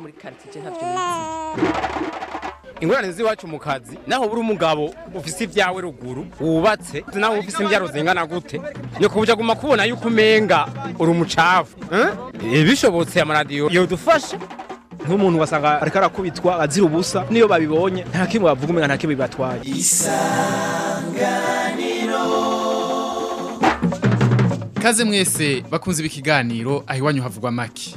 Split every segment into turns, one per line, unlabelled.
byo muri quartier ntavyo nizi
ingorane z'iwacu mu kazi naho buri umugabo ufise ibyawe ruguru wubatse naho ufise imbyaro zingana gute. Ni kubuja guma kubona yuko umenga uri umucafu eh? bishobotse amaradiyo yodufasha
nk'umuntu wasanga ariko arakubitwa azira ubusa niyo babibonye nta kimwe bavuga umenga nta kimwe bibatwaye.
Kaze mwese bakunze ibi kiganiro aho iwanyu havugwa maki.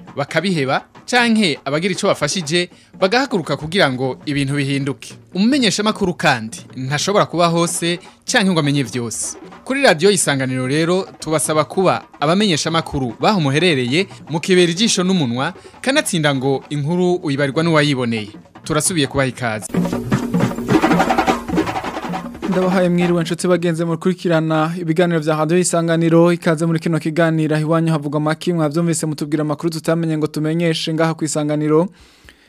bakabiheba canke abagira ico bafashije bagahaguruka kugira ngo ibintu bihinduke. Umumenyesha makuru kandi ntashobora kuba hose canke ngo amenye vyose. Kuri radio isanganiro rero tubasaba kuba abamenyesha makuru baho muherereye mukibera ijisho n'umunwa kanatsinda ngo inkuru uyibarirwa n'uwayiboneye. Turasubiye kubaha ikaze.
Ndabahaye mwiriwe nshuti bagenze mukurikirana ibiganiro vya radio isanganiro ikaze muri kino kiganiro. Iwanyu havugwa maki mwavyumvise mutubwira amakuru tutamenye ngo tumenyeshe ngaha ku isanganiro.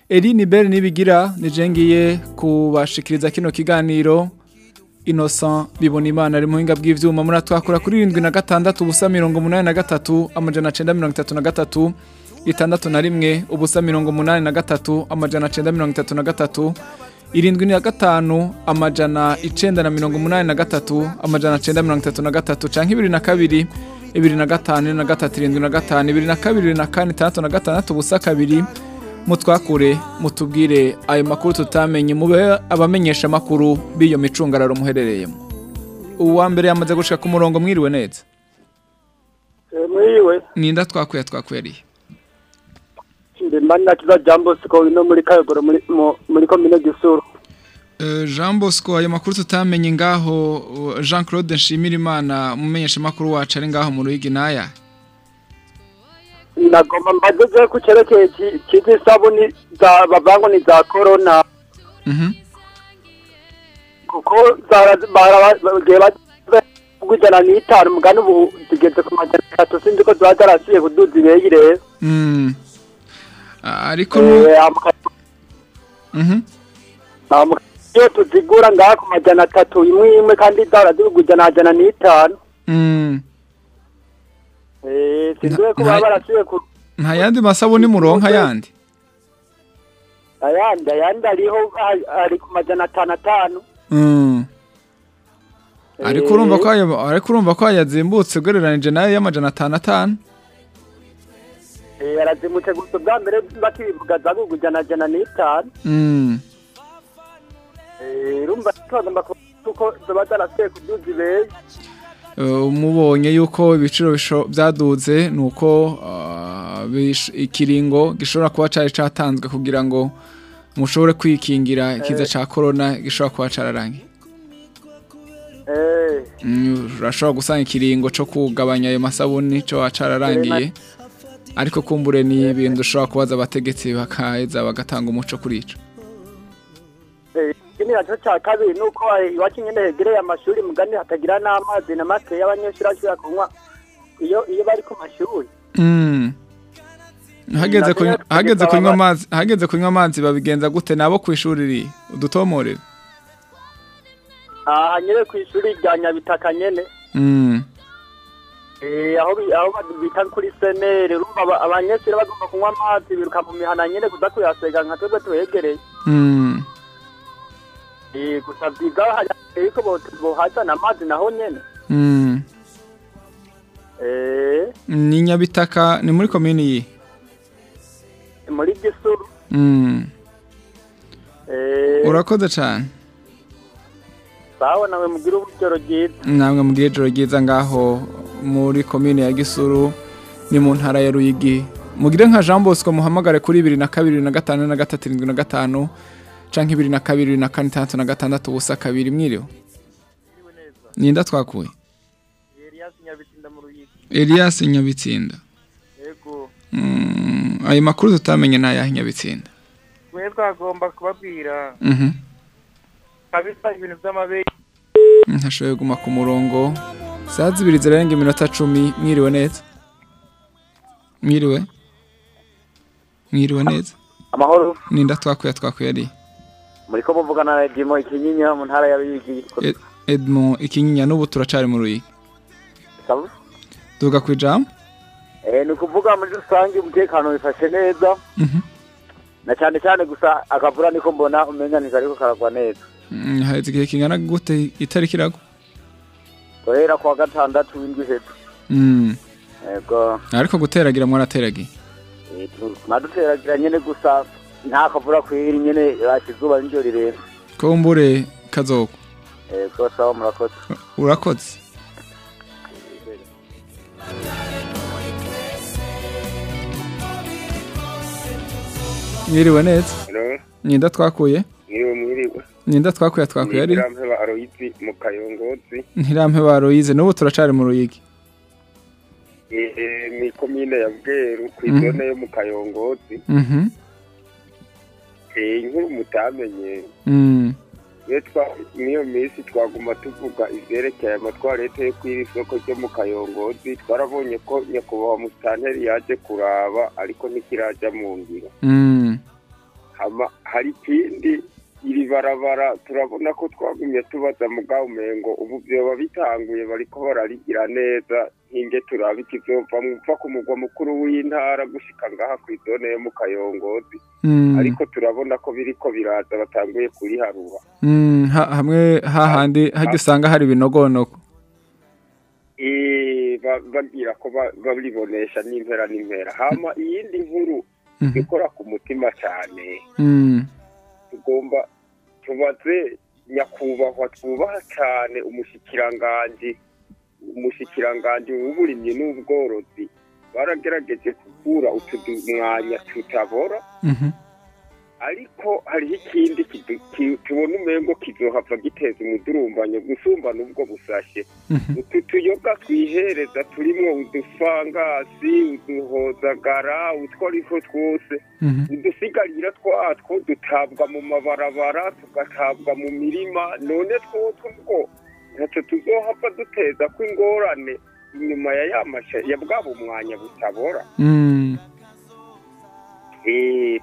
Eline Bell nibigira nijengiye kubashikiriza kino kiganiro. Innocent bibona imana ari muhinga bw'ivyuma. Muri twakora kuri 76 ubusa 83 amajana 933 itandatu na rimwe ubusa 83 amajana 933 irindwi na gatanu amajana icenda na mirongo umunani na gatatu amajana cenda mirongo itatu na gatatu canke ibiri na kabiri ibiri na gatanu na gatatu irindwi na gatanu ibiri na kabiri na kane itandatu na gatandatu ubusa kabiri. Mutwakure mutubwire ayo makuru tutamenye mube abamenyesha amakuru b'iyo micungararo muherereyemo. Uwa mbere yamaze gushika ku murongo mwiriwe neza?
Mwiwe
ninda twakuye twakweriye
ndimani nakiza jambo siko no muri kayogoro muri mu- muri komine gisuru
Eh, Jean Bosco ayo makuru tutamenye ngaho Jean Claude Nshimirimana mumenyesha makuru wacu ari ngaho mu Ruyigi naya.
Nagomba mbageze ku cerekeye ki- kizi isabuni za bavango ni za corona.
Mhm.
Kuko zara- bara- bagiye bagujana n'itanu mugani ubu zigeze ku majana atatu sinzi ko ziba zarasubiye kuduza ibeyi rero.
Mm. Ariko
Eh,
Mhm.
Iyo tuzigura ngaha ku majana atatu imwe imwe kandi zara zigujana jana n'itanu.
Mm.
Eh,
Nta- yandi masabuni muronka yandi?
ayandi ayandi ariho ari- ku majana atanu atanu.
Mm. Ariko urumva ko ayo ariko urumva ko yazimbutse ugereranije na yo y'amajana atanu atanu?
Eh, yarazimutse gusa bwa mbere bakibivuga zagugujana jana n'itanu.
Mm.
Eh, urumva tugomba kuko ziba zarasubiye kuduza ibeyi
Eh, mubonye yuko ibiciro byaduze nuko ah, bish- ikiringo gishobora kuba cari catanzwe kugira ngo mushobore kwikingira ikiza ca corona gishobora kuba cararangiye
Eh,
Mm, urashobora gusanga ikiringo co kugabanya ayo masabuni co cararangiye. Ariko kumbure ni ibintu ushobora kubaza abategetsi bakaheza bagatanga umuco kuri ico.
Eh, ikindi naco ca kabiri nuko eh, iwacu nyene hegereye amashuri mugani hatagira n'amazi na make y'abanyeshuri ashobora kunywa iyo iyo bari ku mashuri.
Mm. hageze kunywa amazi hageze kunywa amazi babigenza gute? Nabo kwishuri ri udutomorere
aha nyene kw'ishuri rya nyabitaka nyene.
Mm.
Eh, aho bi- aho bita kuri senere urumva aba- abanyeshuri bagomba kunywa amazi biruka mu mihana nyene kuza kuyasega nka twebwe tuhegereye.
Mm.
Eh, gusa yuko bo- bohazana amazi naho nyene.
Mm.
Eh,
ni nyabitaka ni muri komini yi?
Muri gisuru.
Mm.
Eh,
urakoze cyane
sawa nawe mugira uburyo ryiza
namwe mugire ijoro ryiza ngaho muri komini ya gisuru ni mu ntara ya ruyigi. Mugire nka jean bosco muhamagare kuri bibiri na kabiri na gatanu na gatatu irindwi na gatanu canke ibiri na kabiri na kane itandatu na gatandatu ubusa kabiri mwiriwe. Ninda twakuye
Elias Nyabitsinda
Mm, ayo makuru tutamenye ni ayahe nyabitsinda?
Twe twagomba kubabwira.
Mhm.
Kabisa ibintu by'amabere.
Ntashoboye guma ku murongo. Saa zibiri zirarenga iminota cumi. Mwiriwe neza? Mwiriwe? Mwiriwe neza?
Amahoro.
Ninda twakuye twakuye ari.
Muri ko muvugana na Edimo ikinyinya mu ntara ya Ruyigi
Ed- Edmond ikinyinya n'ubu turacari mu ruyi
Sawa?
duga ku ijambo?
Eh ni ukuvuga muri rusange umutekano wifashe neza.
Mhm.
na cyane cyane gusa akavura niko mbona umenya ntikariko karagwa neza.
Haheze igihe kingana gute itariki iragwa?
Guhera kuwa gatandatu w'indwi hepfo.
Mm,
yego.
Ariko guteragira mwarateragiye
eh, maduteragira nyene gusa nta kavura kweri nyene rasha izuba n'iryo rirenze
kumbure kazoko.
Yego sawa murakoze.
Urakoze. Mwiriwe neza? Ninda twakuye?
Mwiriwe mwiriwe.
Ninda twakuye twakuye ari
Nirampeba Aloyizi mu Kayongozi.
n'ubu turacari mu ruyigi
Eh, ni komine ya Bweru ku
Mhm.
izone yo mu Kayongozi.
Mhm.
Inkuru mutamenye.
Mm.
Niyo minsi twaguma tuvuga ivyerekeye amatwarete yo kw'iri soko ryo mu Kayongozi twarabonye ko nyakubahwa musitanteri yaje kuraba ariko ntikiraja mu ngiro.
Mm.
hama hari ikindi iri barabara turabona ko twagumye tubaza mugabo umengo ubu vyoba bitanguye bariko bararigira neza hinge turaba ikizovamwo upfa ku mugwa mukuru w'intara gushika ngaha kw'izone yo mu kayongozi
Mm.
ariko turabona ko biriko biraza batanguye kuriharuha
Mm, ha, hamwe hahandi hajya usanga hari ibinogonoko
ba- bagira ko ba- baribonesha n'impera n'impera hama iyindi nkuru
Mhm.
ikora ku mutima cane
Mm.
Tugomba tubaze nyakubahwa twubaha cyane umushikiranganji umushikiranganji w'uburimyi n'ubworozi baragerageje gukura utu mwanya tutabora
Mhm.
Ariko hariho ikindi tubona umengo kizohava giteza umudurumbanyo gusumba n'ubwo busashe
Mhm.
utu tuyoga twihereza turimwo udufangasi uduhozagara utwo ariho twose
Mhm.
udusigarira twatwo dutabwa mu mabarabara tugatabwa mu mirima none twotwo ubwo ntacyo tuzohava duteza ko ingorane inyuma ya ya bwa bumwanya butabora
Mm.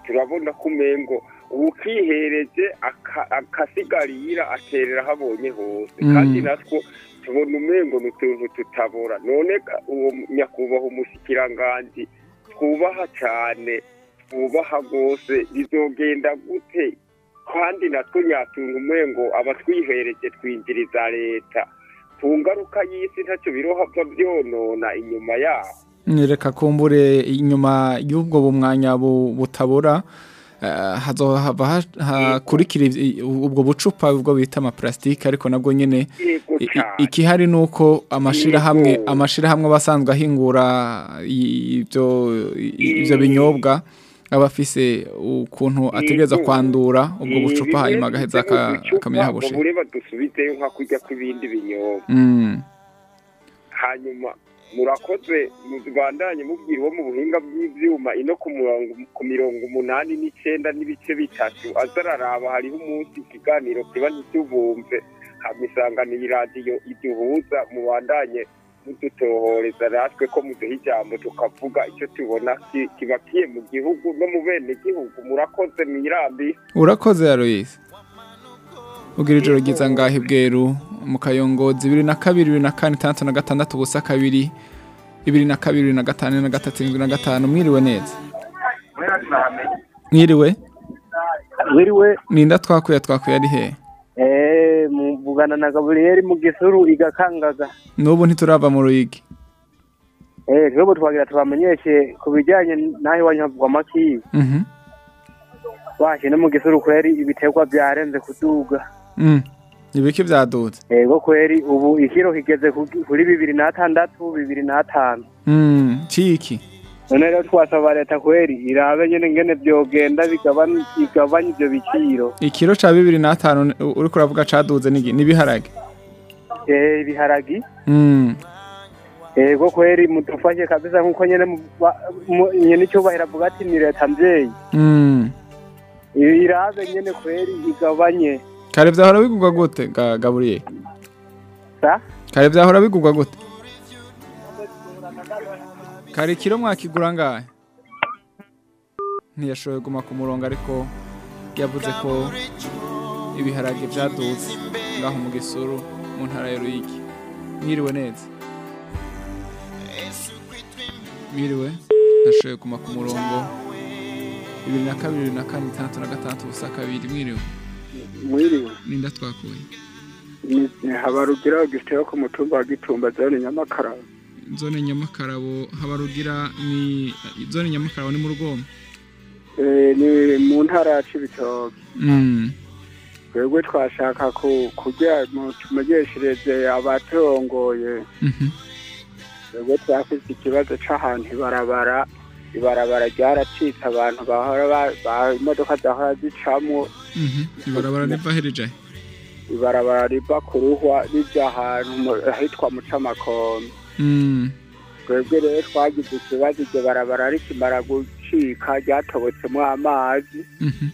Turabona ko umengo. Ukihereje aka- akasigarira aterera habonye hose.
Mm.
kandi natwo tubona umengo ni utuntu tutabora. None uwo nyakubahwa umushikiranganji twubaha cyane twubaha rwose. Bizogenda gute? Kandi natwo nyatunga umengo abatwihereje twinjiriza leta. Ku ngaruka y'isi ntacyo birohava byonona inyuma yaho
reka kumbure inyuma y'ubwo bumwanya bu- butabura eh, hazohava ha- hakurikira ubwo bucupa ubwo bita amaparasitike ariko nabwo
cyane
ikihari ni uko amashirahamwe
Yego.
amashirahamwe aba asanzwe ahingura ibyo binyobwa aba afise ukuntu ategereza kwandura ubwo bucupa hanyuma agaheza akamenya aho bushira
babure badusubizeyo nka kurya kw'ibindi binyobwa.
Mm.
hanyuma murakoze mubandanye mubwira uwo mu buhinga bw'ivyuma. Ino ku mirongo umunani n'icenda n'ibice bitatu. Aza araraba hariho umunsi ikiganiro kiba nticyubumve hama isanganiye iradiyo iduhuza mubandanye mudutohoreza. Natwe ko muduha ijambo tukavuga icyo tubona ki- kibakiye mu gihugu no mu bene gihugu murakoze mwirambi
urakoze Aloise ugira ijoro ryiza ngaho ibweru mu kayongozi bibiri na kabiri bibiri na kane itandatu na gatandatu ubusa kabiri bibiri na kabiri bibiri na gatanu na gatatu irindwi na gatanu. Mwiriwe neza. Mwiriwe?
Wiriwe
ninda twakuye twakuye ari he?
Eh muvugana na Gabriel mu gisuru igakangaga
n'ubu ntiturava mu ruyigi.
Eh twebwe twagira tubamenyeshe ku bijyanye n'aho iwanyu havugwa amaki.
Mhm.
bashe no mu gisuru kweri ibiterwa byarenze kuduga.
Ibiki byaduze
yego kweri ubu ikiro kigeze ku- kuri bibiri n'atandatu bibiri n'atanu
Mm. ciki?
None rero twasaba leta kweri irabe nyene ngene vyogenda bigabanya ivyo biciro
ikiro ca bibiri n'atanu uriko uravuga caduze n'ibiharage
eh ibiharagi
Mm.
yego kweri mudufashe kabisa nk'uko nyene nyene icyubahiro avuga ati ni leta mvyeyi
Mm.
irabe nyene kweri igabanye.
Kare vyahora bigurwa gute ga Gabriel?
Sa?
kare vyahora bigurwa gute? Kare kiro mwakigura ngahe? Ntiyashoboye guma ku murongo ariko yavuze ko ibiharage vyaduze ngaho mu gisuru mu ntara ya Ruyigi. Mwiriwe neza? Mwiriwe? Nashoboye guma ku murongo. Bibiri na kabiri bibiri na kane itandatu na gatandatu ubusa kabiri. Mwiriwe?
Mwiriwe
ninda twakuye.
Habarugira gisitera ku mutumba wa gitumba zone nyamakara
zone nyamakarabo habarugira ni zone nyamakarabo ni mu rugombo?
Eh, ni mu ntara ya cibitoke.
Mm.
twebwe twashaka ku kugira ngo tumenyeshereze abaturongoye
mhm
twebwe twafise ikibazo c'ahantu ibarabara ibarabara ryaracitse abantu bahora ba- ba- imodoka zahora zicamwo
mhm ibarabara riva hereje
ibarabara riva ku ruhwa rija ahantu ahitwa mucamakombe.
Mm.
twebwe rero twagize ikibazo iryo barabara rikimara gucika ryatobotsemwo amazi.
Mhm.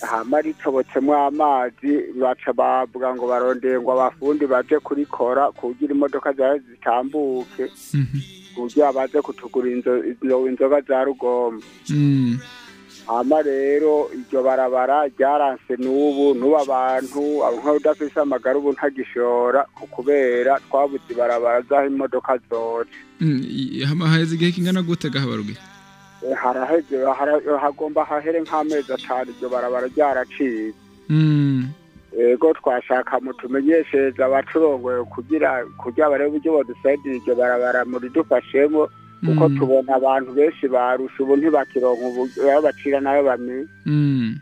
Hama ritobotsemwo amazi baca bavuga ngo barondeye ngo abafundi baje kurikora kugira imodoka zawe zitambuke.
Mhm.
Kugira baze kutugura inzoga za rugombo. Hama rero iryo barabara ryaranse n'ubu n'ubu abantu nk'udafise amagara ubu ntagishora ku- kubera twabuze ibarabara z'aho imodoka zoca
Mm, haheze igihe kingana gute gahabarugira
Eh, haraheze hara- hagomba hahere nk'amezi atanu iryo barabara ryaraciye.
Mm.
ego twashaka mutumenyeshereza abacurongoye kugira kugira barebe uburyo badusayidira iryo barabara muridufashemo kuko
Mm.
tubona abantu benshi barusha ubu ntibakironka aho bacira na yo bamenya
Mm.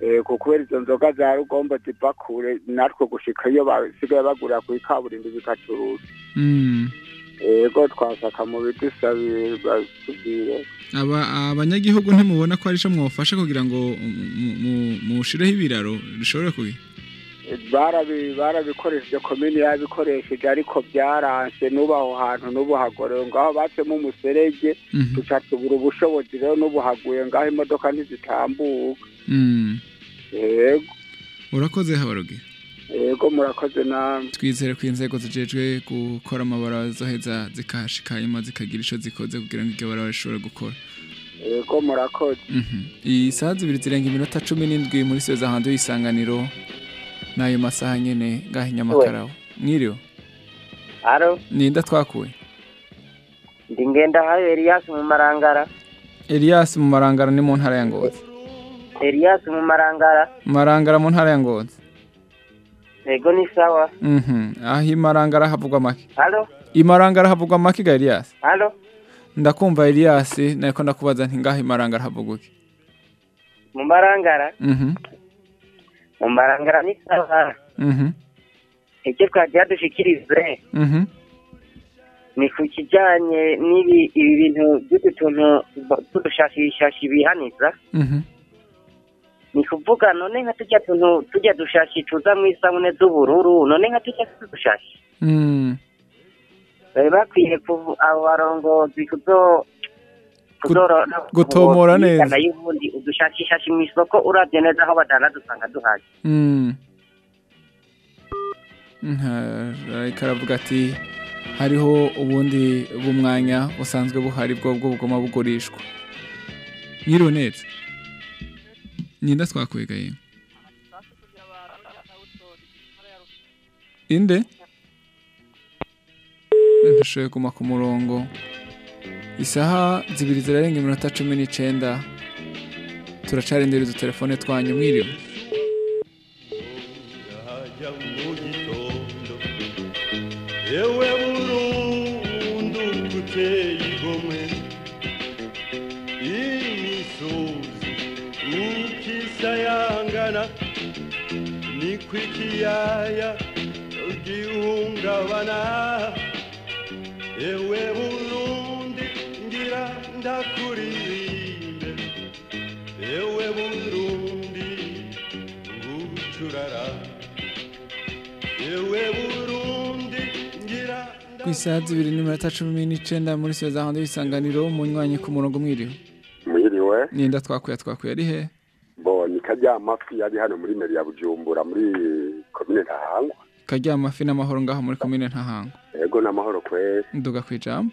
ego kubera izo nzoga za rugombo ziva kure natwe gushika iyo basigaye bagurira kuri kaburimbo bikacuruza
Mm.
ego twashaka mu bidusabire batubwire
aba abanyagihugu ntimubona ko ari cyo mwafasha kugira ngo mu- mu- mushireho ibiraro bishobore kugira
barabikoresheje komini yabikoresheje ariko byaranse n'ubu aho hantu n'ubu hagorewe ngaho bacemo umuserege
Mhm.
tuca tubura ubushobozi rero n'ubu haguye ngaho imodoka ntizitambuka. Yego.
Urakoze habarugira
yego murakoze namwe
twizere ko inzego zijejwe gukora amabara zoheza zikahashika hanyuma zikagira ico zikoze kugira ngo iryo barabara rishobore gukora.
Yego murakoze.
Mhm. iyi saha zibiri zirenga iminota cumi n'indwi muri soza hanze y'isanganiro n'ayo masaha nyene ngaho i nyamakarabo mwiriwe ninda twakuye?
Ndi ngenda hayo Elias mu marangara.
elias mu marangara ni mu ntara ya ngozi.
Elias mu marangara.
marangara mu ntara ya ngozi.
Ego ni sawa.
Mhm. aho imarangara havugwa make? Imarangara havugwa make ga elias? Ndakumva elias nariko ndakubaza nti ngaho imarangara havugwa iki
mu marangara. Mu marangara ni sawa.
Mhm.
Icyo twagira dushikirize
Mhm.
ni ku kijyanye n'ibi ibi bintu by'utu tuntu tudushashishashi bihaniza.
Mhm.
Ni kuvuga none nka tujya tuntu tujya dushashi tuza mu isabune z'ubururu none nka tujya tudushashi. Bari bakwiye abo barongozi kuzo
gutomora neza.
y'ubundi udushakishashi mu isoko uravye neza aho badana dusanga duhaje
Mm. Nta- ariko aravuga ati hariho ubundi bumwanya busanzwe buhari bwo bugoma bugurishwa. Mwiriwe neza ninda twakwegaye. Inde? Ntashoboye kuma ku murongo. Isaha zibiri zirarenga iminota cumi n'icenda. Turacarindira udutelefone twanyu mwiriwe.
Yewe burundu guteye igomwe imisozi ukisayangana niko ikiyaya gihungabana. Yewe burundi ngira ndakuririmbe yewe burundi ngucurara yewe burundi ngira
ku isaha zibiri n'iminota cumi n'icenda muri siyo za hanze y'isanganiro umunywanyi ku murongo mwiriwe
mwiriwe
ninda twakuye twakuye ari he?
Mbonye karya mafi yari hano muri meri ya bujumbura muri komine ntahangwa.
Karya amafi n'amahoro ngaho muri komine ntahango
yego n'amahoro kwezi
nduga ku ijambo?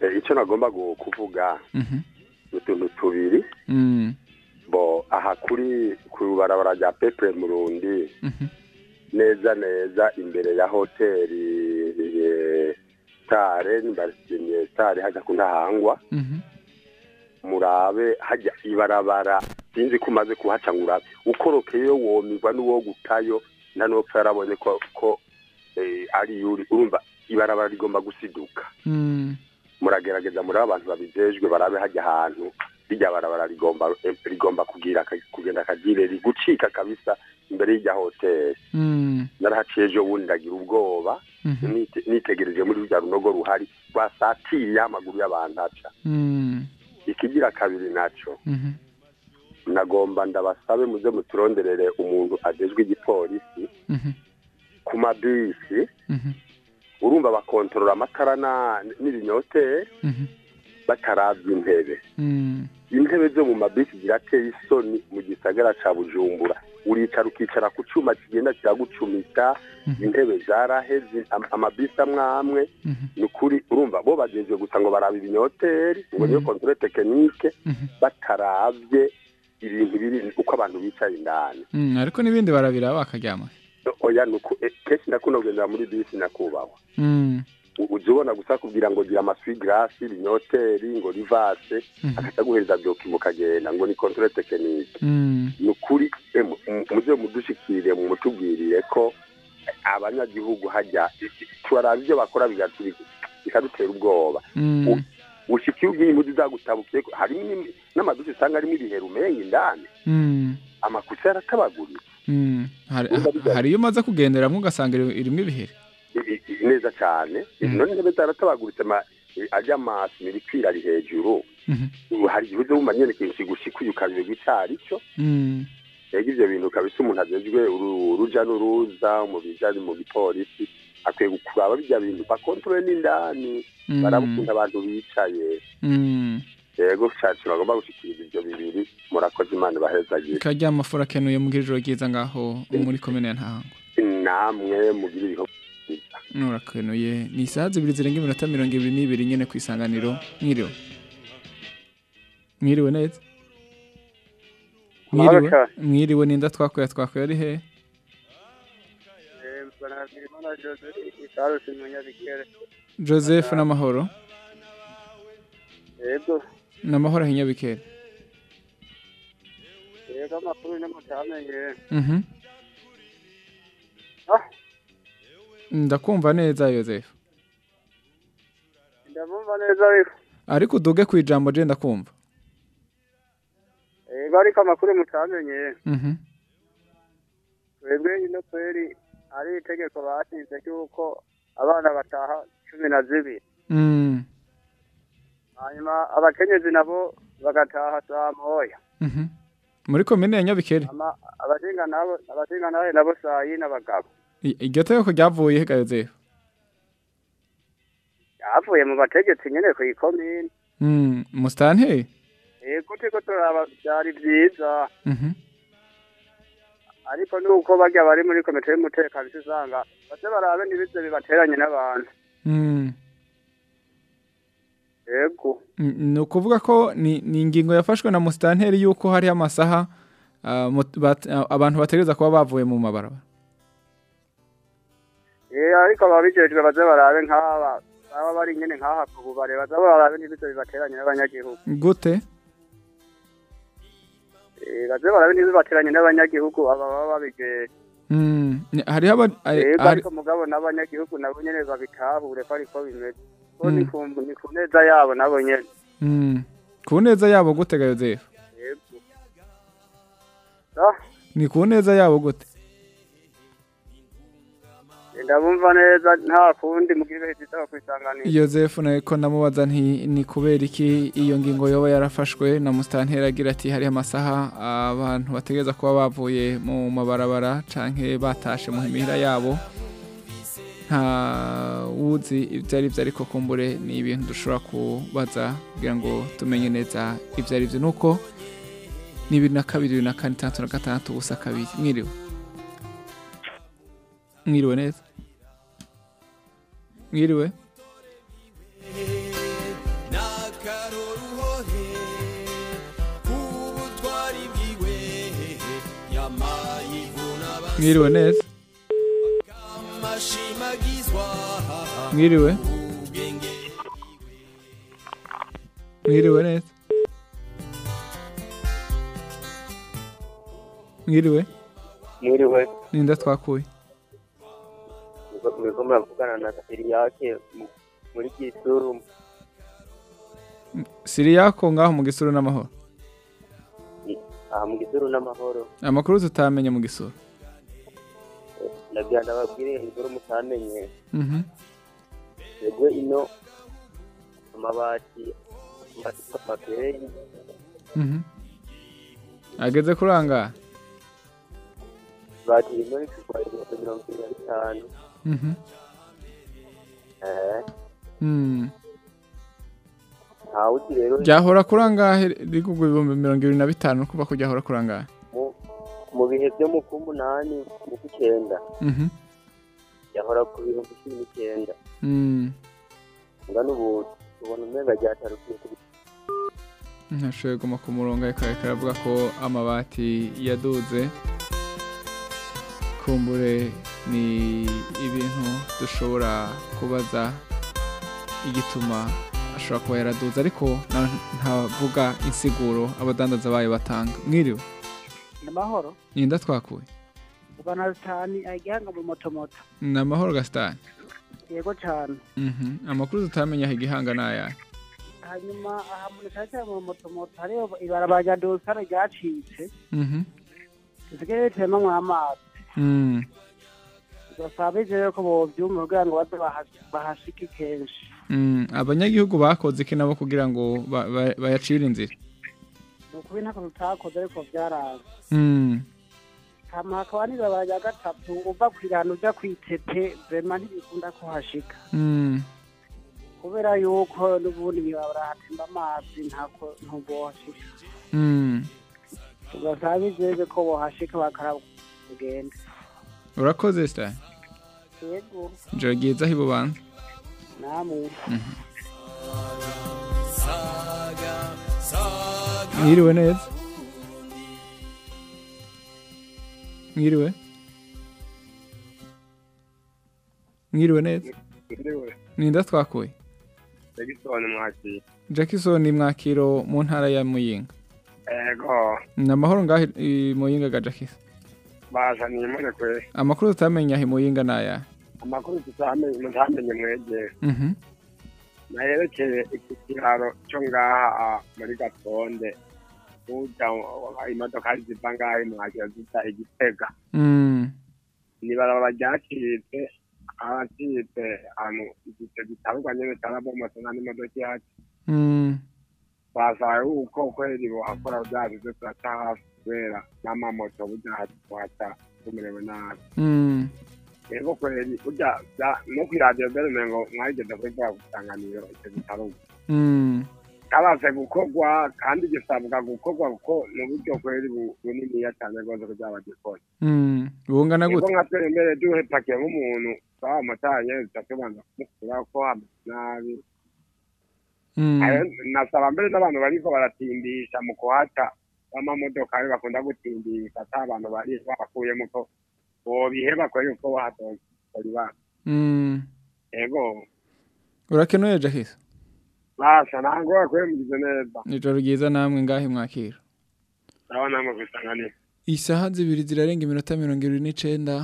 Eh, icyo nagomba kuvuga
Mhm.
ni utuntu tubiri.
Mm,
bo aha kuri ku barabara rya pepure murundi
mhm.
neza neza imbere ya hoteli eh, tare nibasimye tare hajya ku ntahangwa.
Mhm.
murabe hajya ibarabara sinzi ko umaze kuhaca ngo urabe. Ukorokeyo womirwa n'uwo gutayo nta n'upfa yarabonye ko eh, ari yuri urumva ibarabara rigomba gusiduka.
Mm,
muragerageza muri abantu babijejwe barabe hajya ahantu. Rijya barabara rigomba eh, rigomba kugira aka- kugenda akagire rigucika kabisa imbere y'ijya hoteli.
Mm,
narahaciye ejo bundi ndagira ubwoba
mhm.
nite- nitegereje muri rya runogo ruhari rwasatiriye amaguru y'abantu aca.
Mm,
ikigira kabiri naco.
Mhm.
nagomba ndabasabe muze muturonderere umuntu agejwe igipolisi
Mhm.
ku mabisi urumva bakontorora amatara n'ibinyoteri
Mhm.
bataravye intebe.
Mm,
intebe zo mu mabisi zirateye isoni mu gisagara ca bujumbura. Uricara ukicara ku cuma kigenda kiragucumita intebe zaraheze am- amabisi amwe amwe. Ni ukuri urumva bo bagejwe gusa ngo baraba ibinyoteri ngo niyo kontrole tekinike bataravye ibintu biri uko abantu bicaye indani.
Mm, ariko n'ibindi barabira bakaryama.
Oya nuko eh, kenshi ndakunda kugendera muri bisi nakubahwa U- uza ubona gusa kubwira ngo gira amaswi grasi ibinyoteri ngo rivase
Mhm.
akaca guhereza doki mukagenda ngo ni kontrole tekinike
mm,
ni ukuri mu- muze mudushikire mu mutubwirire ko abanyagihugu hajya turaraba ibyo bakora bikadutera ubwoba.
Mm,
U- ushikiye ubwiye impuzu zagutabukiye ko harimo n'amadushi usanga arimo ibiheru umenga indani. Amakusa yaratabaguritse
mm. Hari- hari iyo umaze kugenderamo ugasanga iri- irimo ibihere
I- i- i- neza cyane none intebe zaratabaguritse ma- i- arya masimirikwira ari hejuru.
Mhm.
ubu hari igihe uza wumva nyene kenshi gushikuye ukabibwa icari cyo
Mm,
rega ivyo bintu kabisa umuntu ajejwe uru- uruja n'uruza mu bijanye mu gipolisi. Akwiye kuraba birya bintu bakontorole n'indani.
Mm.
baraba ukuntu abantu bicaye.
Mm.
yego cacu bagomba gushikiriza ivyo bibiri. Murakoze imana ibahezagiye
karya amafu akenuye mu ijoro ryiza ngaho muri komine ya ntahango
namwe mugire ibikorwa byiza
nurakenuye ni isaha zibiri zirenga iminota mirongo ibiri n'ibiri nyine ku isanganiro. Mwiriwe. Mwiriwe neza mwiriwe? Mwiriwe ninda twakuye twakuye ari he? Joseph n'amahoro n'amahoro ahinyabikere
yego. Amakuru n'amutamenye
Mhm. Ndakumva neza joseph
ndabumva neza ariko
ariko uduge ku ijambo je ndakumva.
Yego ariko amakuru mutamenye.
Mhm.
twebwe ino kweri ari itegeko basize ry'uko abana bataha cumi na zibiri.
Mm.
hanyuma abakenyezi nabo bagataha saa moya.
Mhm. muri komine ya nyabikere
abashinga nawe nabo saa yine abagabo.
Iryo tegeko ryavuye he ga joseph
yavuye mu bategetsi nyene ku ikomine
musitanteri
yego turiko turaba vyari vyiza
Mhm.
ariko nuko barya bari muri komite y'umutekano usanga baze barabe ntibize bibateranye n'abantu yego
ni ukuvuga ko ni ingingo yafashwe na musitanteri y'uko hariho amasaha ah, ah, abantu bategereza kuba bavuye mu mabarabara
Eh, ariko ababijejwe baze barabe nk'aba baba bari nyene nk'aha ku bubare baze barabe ntibize bibateranye n'abanyagihugu
gute?
Eh, baze barabe ntibize bibateranye n'abanyagihugu aba baba babijejwe
Mm, ni- hariho
ariko mugabo n'abanyagihugu nabo nyene babitahure ko ariko bimeze ko ni ku neza yabo nabo nyene
Mm, ku neza yabo gute ga joseph
yego Ah,
ni ku neza yabo gute.
Ndabumva neza nta kundi mugire ibihe byiza bakwisanganira
Joseph nariko namubaza nti ni kubera iki iyo ngingo yoba yarafashwe? Na musitanteri agira ati hariho amasaha abantu bategereza kuba bavuye mu mabarabara canke batashe mu mihira yabo. Nta wuzi ibyo ari byo ariko kumbure ni ibintu dushobora kubaza kugira ngo tumenye neza ibyo ari byo nuko ni bibiri na kabiri bibiri na kane itandatu na gatandatu ubusa kabiri. Mwiriwe.
K'ubutwari bwiwe yamayivuna
mwiriwe neza mwiriwe
ubwenge
mwiriwe neza mwiriwe
mwiriwe
ninda twakuye
muriko muravugana na Siriyake mu- muri Gisuru
siri yako ngaho mu gisuru n'amahoro?
Aha mu Gisuru n'amahoro.
Amakuru tutamenye mu gisuru
nagira ndababwire inkuru mutamenye.
Mhm.
twebwe ino amabati amapeyi
Mhm. ageze kuranga
bati rimwe rikigwa ibihumbi mirongo ibiri na bitanu.
Mhm.
eh
Mm.
ntawe uzi rero
ryahora kurangahe rigugwa ibihumbi mirongo ibiri na bitanu kuva ko ryahora kurangahe
mu- mu bihe byo mu k'umunani mu k'icyenda
Mhm.
yahora ku bihumbi cumi n'icyenda
Mm.
ngana ubu tubona umenga ryatarukiye ku
ntashoboye guma ku murongo ariko ariko aravuga ko amabati yaduze kumbure ni ibintu dushobora kubaza igituma ashobora kuba yaraduze ariko na- ntavuga insiguro abadandaza bayo batanga. Mwiriwe?
Ni amahoro.
Ninda twakuye
ugana rutani agihanga mu motomoto.
Ni amahoro gasitani.
Yego cyane
Mhm. amakuru tutamenya aho igihanga ni ayahe
hanyuma aha muri cyane cyane mu motomoto hariho ibarabara rya dosare ryacitse
Mhm.
risigaye riteyemo amazi
Mm.
ugasaba ije ko bovyumva kugira ngo bahashike kenshi
Mm. abanyagihugu bakoze iki nabo kugira ngo ba- ba- bayacire inzira
ni ukuri ntako tutakoze ariko byaraza
Mm.
hakaba n'ibarabara rya gatatu uva kw'irano uja kw'itete vrema ntibikunda ko hashika
Mm.
kubera yuko n'ubundi mw'ibarabara hatemba amazi ntako ntubohashika
Mm.
ugasaba ijejwe ko bohashika bakaraba kugenda.
Urakoze sita
yego.
Ryiza aho ibubanza
namwe
saga saga
mwiriwe neza? Mwiriwe? Mwiriwe neza? Ninda twakuye
Jackson
mwakiro. Mu ntara ya muyinga.
Ego.
ni amahoro ngaho i muyinga ga jackson?
Bazaniye muri kwe.
amakuru tutamenya aho i muyinga ni ayahe
Amakuru tutamenye mwegere.
Mhm.
nayerekeye iki kiraro cyo ngaha ah, muri gatonde uja imodoka ziva ngaha mwakira zita igitega
Mm.
nibarabara ryacitse aracitse ahantu igice gitarugwa nyene carabomotse nta n'imodoka ihaca
Mm.
basaba yuko kweri bohakora vyabize turaca hafi kubera n'amamoto burya haca tumerewe nabi
Mm.
rero kweri burya no kw'iradiyo mbere umengo mwageze kubivuga gusanganiro ico gitarugwa
Mm.
kabaze gukorwa kandi gisabwa gukorwa kuko ni uburyo kweri bu- buniniya cyane rwose kugira bagikore
Mm. bungana gute
nka twere mbere duhepakiye nk'umuntu twaba motanye duca tubanza kumukura ko hameze nabi nasaba mbere n'abantu bariko baratimbisha mu kuhaca b'amamodokari bakunda gutimbisha ata abantu bari bakuyemo ko bobiheba kweri uko bahatokora ibana
Mm.
ego.
Urakenuye jackson
basha ntabwo bakweri mugize neza.
Ijoro ryiza namwe ngaho mwakiro
ndabona namwe kwisanganira
isaha zibiri zirarenga iminota mirongo ibiri n'icenda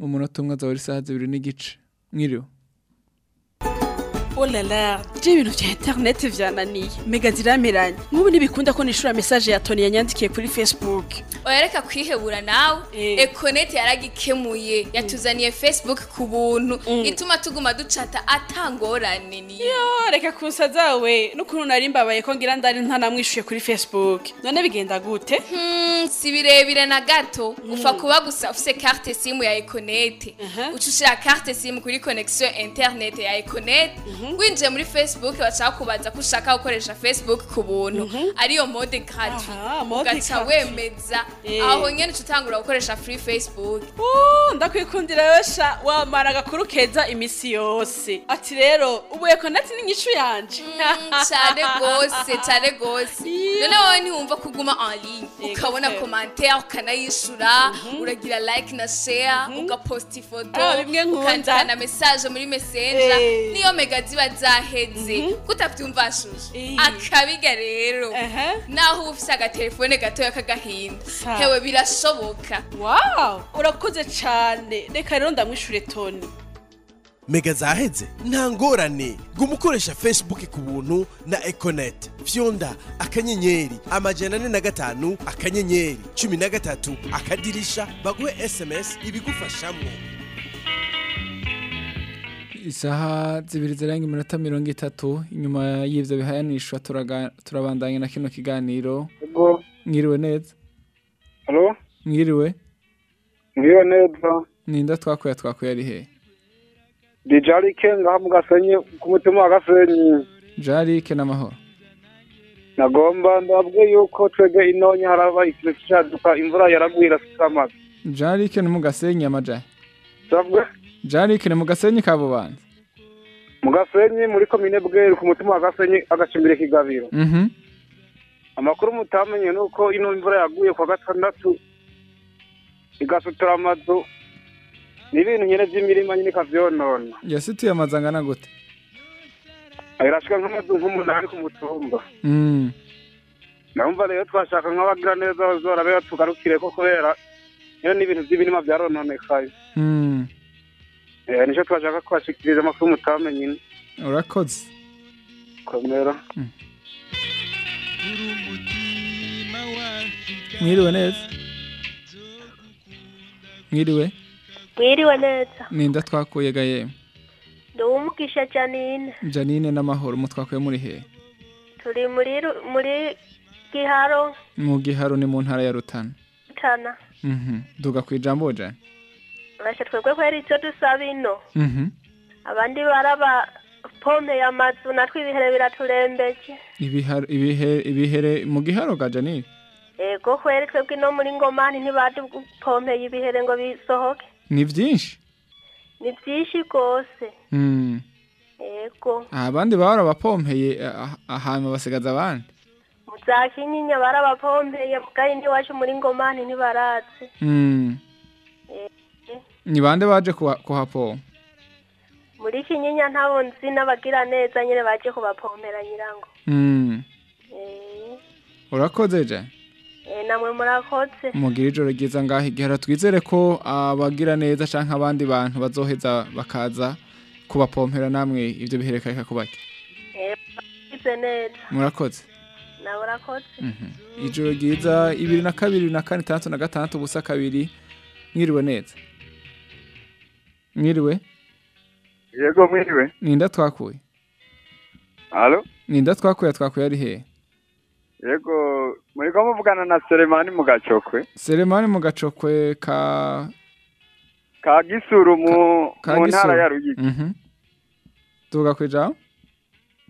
umunota umwe azaba ari isaha zibiri n'igice. Mwiriwe.
Oh la la, je ibintu vya internet vyananiye. Mega zirameranye. Nk'ubu ntibikunda ko nishura message ya Tony yanyandikiye kuri Facebook.
oyareka kwihebura nawe. Ekonete yaragikemuye. Yatuzaniye facebook ku buntu. Ituma tuguma ducata atangorane niyo.
Yo, reka kunsaza we. N'ukuntu nari mbabaye ko ngira ndari ntanamwishuye kuri Facebook. None bigenda gute?
Hmm, si birebire na gato. Upfa kuba gusa ufise carte simu ya ekonete uca ushira carte simu kuri connexion internet ya ekonete winjiye muri facebook bashaka kubaza ko ushaka gukoresha facebook ku buntu. Ariyo mode
mode
ugaca wemeza.
Eh.
aho nyene uca utangura gukoresha free facebook.
Ndakwikundira yosha. Wamara agakuru keza imisi yose. Ati rero ubu ekoneti ni inyishu yanje
cyane gose cyane gose none wowe ntiwumva kuguma en ligne. Ukabona commentaire ukanayishura uragira like na share ugaposta ifoto
Ah, bimwe nkunda.
ukandika na message muri messenger.
Eh.
niyo mega ziba zaheze kutavyumva shushe akabiga rero. Naho uba ufise agatelefone gatoya k'agahinda. Hewe birashoboka.
Wow. Urakoze cyane. Reka rero ndamwishure toni.
Mega zaheze nta ngorane. Guma ukoresha facebook ku buntu na econet. Fyonda akanyenyeri amajana ane na gatanu akanyenyeri cumi na gatatu akadirisha baguhe sms ibigufashamwo
isaha zibiri zirenga iminota mirongo itatu inyuma y'ibyo bihayanishwa turabandanya na kino kiganiro. Mwiriwe neza. Mwiriwe.
Mwiriwe neza.
ninda twakuye twakuye ari he?
Dijarike ngaha mu Gasenyi ku mutima wa Gasenyi.
jarike n'amahoro
Nagomba ndabwe yuko twege inonye haraba ikintu kicaduka imvura yaraguye irasuka amazi.
jarike ni mu gasenyi amajaye
Ndabwe
jarike ni mu gasenyi ka bubanza
mu Gasenyi muri komine Bweru ku mutima wa Gasenyi agacimbire kigabiro.
mhm
Amakuru mutamenye nuko ino imvura yaguye kwa gatandatu igasutura amazu n'ibintu nyene vy'imirima nyene ikavyonona.
yasituye amazu angana gute
Irashika nk'amazu nk'umunani ku mutumba.
Mm.
Ndumva rero twashaka nk'abagira neza bazora bera tugarukire ko kubera iyo n'ibintu by'ibirima byarononekaye. Eh nico twashaka kubashikiriza amakuru mutamenye
urakoze.
Komera.
mwiriwe neza? Mwiriwe?
Mwiriwe neza.
Ninda twakuye gaye
ndi uwumugisha janine.
Janine n'amahoro mutwakuye muri he?
Turi muri muri giharo.
Mu giharo ni mu ntara ya rutana.
Tana
mhm. Duga ku ijambo jane?
Basha twebwe kwera icyo dusaba ino.
Mhm.
Abandi baraba pompe amazu natwe ibihere
ibihe ibihere mu giharo ga janine
ego kwera twebwe ino muri ngomani ntibadupompeye ibihere ngo bisohoke.
Ni byinshi
ni byinshi rwose
mm.
ego
abandi bahora bapompeye ah- ahantu basigaza abandi.
Mu za kinyinya barabapompeye bwayi n'iwacu muri ngomani ntibarazi
mm.
Eh,
ni bande baje kuha- kuhapompa
muri kinyinya ntabo nzi n'abagira neza nyine baje kubapompera nyirango.
Mm.
Eh,
urakoze jane
eh, namwe murakoze.
Mugira ijoro ryiza ngaho igihera twizere ko abagira neza canke abandi bantu bazoheza bakaza kubapompera namwe ivyo bihereka reka kubaki
Eh, murakoze. Nawe urakoze.
Mhm. ijoro ryiza ibiri na kabiri na kane itandatu na gatandatu ubusa kabiri. Mwiriwe neza. Mwiriwe
yego mwiriwe
ninda twakuye?
Halo
ninda twakuye? Twakuye ari hehe?
Yego muriko muvugana na Selemani mu gacokwe
selemani mu gacokwe ka
ka gisuru mu ntara ya Ruyigi.
Mhm. tuga kwijambo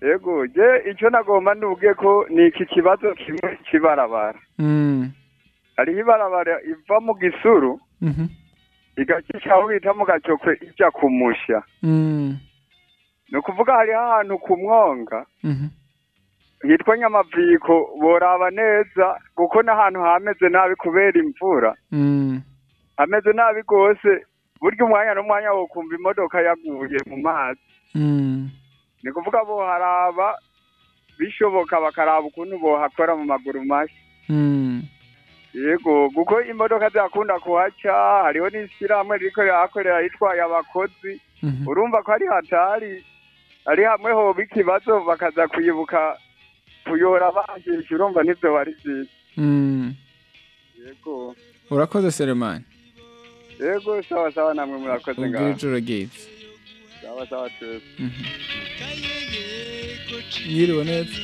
yego je ico nagomba nubwe ko ni iki kibazo kimwe kibarabara.
Mm.
hariho ibarabara iva mu gisuru
Mhm.
igacisha aho bita mu gacokwe ija kumusha
Mm.
ni ukuvuga hariho ahantu ku mwonga
Mhm.
hitwa nyamaviko boraba neza kuko n'ahantu hameze nabi kubera imvura
Mm.
hameze nabi rwose burya umwanya n'umwanya wo kumva imodoka yaguye mu mazi
Mm.
ni kuvuga boharaba bishoboka bakaraba ukuntu bohakora mu maguru mashya. Yego kuko imodoka zirakunda kuhaca hariho n'ishyirahamwe ririko rirahakorera ritwaye abakozi
Mhm.
urumva ko ari hatari ari hamwe hoba ikibazo bakaza kwibuka kuyora bangisha urumva nivyo bari vyiza
Mm.
yego.
Urakoze selemani.
Yego sawa sawa namwe murakoze ngaho
ijoro ryiza
sawa sawa twese.
Mhm. mwiriwe neza.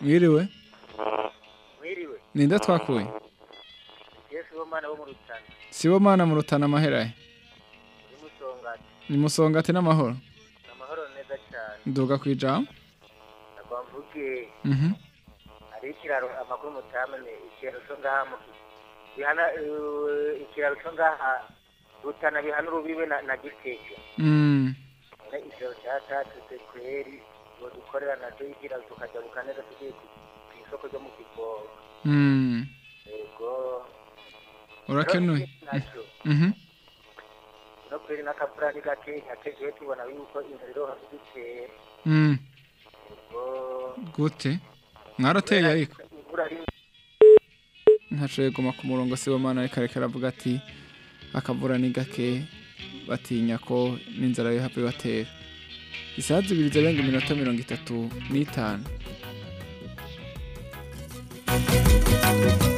Mwiriwe. Ninda twakuye sibo mana mu rutana amahera ye ni musongati n'amahoro nduga
nagwa mvuge.
Mhm.
Hari ikiraro amakuru mutamenye ikiraro cyo ngaha bihana eh, ikiraro cyo ngaha rutana bihana urubibe na, na giteke
mm.
Ne ikiraro cyatatutse kweri ngo dukorera na cyo ikiraro tukajya bukaneza tugiye ku ku isoko ryo mu kigogo. yego
urakenuye
no kweri n'akavura ni gake gakejeje tubona yuko
mm
yego
gute mwarateye ariko ntashoboye guma ku murongo sibomana ariko areka aravuga ati akavura ni gake batinya ko n'inzara yo hafi batera isaha zibiri zirenga iminota mirongo itatu n'itanu
Thank you.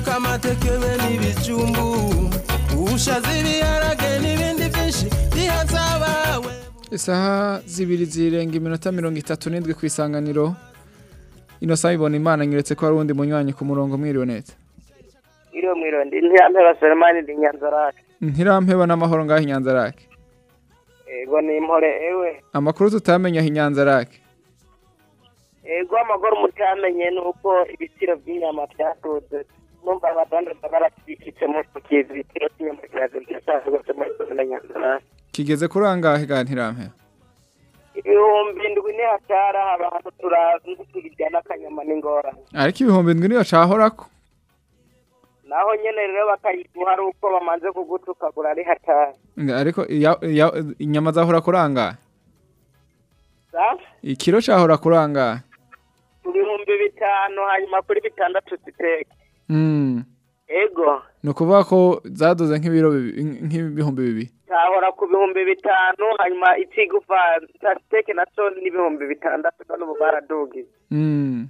Bitoka amatekebe n'ibijumbu ubushaza ibiharage n'ibindi byinshi bihaza abawe
isaha zibiri zirenga iminota mirongo itatu n'indwi ku isanganiro. Ino saha ibona imana nyeretse ko hari uwundi munywanyi ku murongo mwiriwe neza
iriwe mwirondi ntiyampeba Selemani ndi Nyanzarake.
Ntirampeba n'amahoro ngaho inyanzarake
ego ni impore ewe.
Amakuru tutamenya aho inyanzarake
ego amagoro mutamenye ni uko ibiciro by'inyama byaduze numva abadandaza baratwikitse mu kizi ibiciro by'inyama kiraduze cyane rwose muri zone Nyanzarake
kigeze kuri angahe ga ntirampeba
ibihumbi ndwi ni hatara abantu turazi tubijyana akanyama n'ingorane
ariko ibihumbi ndwi niyo cahorako
naho nyene rero bakayiguha ari uko bamaze kuguca ukagura ari hatari
ariko inyama zahora kuri angahe
sa
ikiro cahora kuri angahe
ku bihumbi bitanu hanyuma kuri bitandatu ziteke
Mm.
Ego.
Ni ukuvuga ko zaduze nk'ibiro nk'ibihumbi bibiri
tahora ku bihumbi bitanu hanyuma ikigufa siteke naco n'ibihumbi bitandatu none ubu baradugize.
Mm.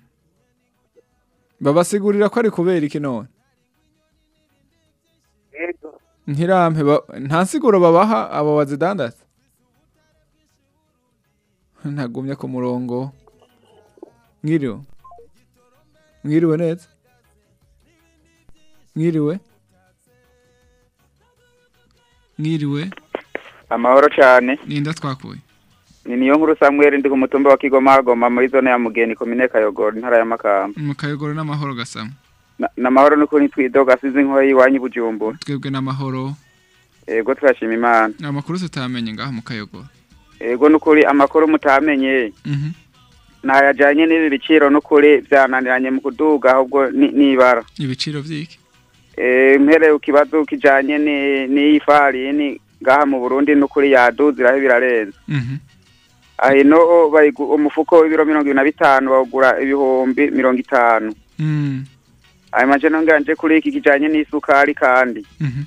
babasigurira ko ari kubera iki none? Ntirampe nta siguro babaha abo bazidandaza ntagumye ku murongo. Mwiriwe. Mwiriwe neza. Mwiriwe mwiriwe
amahoro cyane.
Ninda twakuye?
Ni niyo nkuru Samuel ndi ku mutumba wa Kigoma Goma muri zone ya Mugeni komine Kayogoro intara ya Makamba.
Mu kayogoro n'amahoro gasama.
Na- n'amahoro n'ukuri twidoga asize inkoyi iwanyu Bujumbura.
Twebwe n'amahoro.
Ego turashima imana.
Amakuru tutamenye ngaho mu kayogoro.
Ego n'ukuri amakuru mutamenye.
Mhm.
ntayajyanye n'ibi biciro n'ukuri byananiranye mu kuduga ahubwo ni- n'ibara
ibiciro vy'iki?
Eh, mpereye ku kibazo kijanye ni- n'iyi farini ngaha mu Burundi n'ukuri yaduze iraho birarenze.
Mhm.
bayigu- umufuko w'ibiro mirongo ibiri na bitanu bawugura ibihumbi mirongo itanu.
Mm.
hanyuma nje nongera nje kuri iki kijanye n'isukari kandi.
Mhm.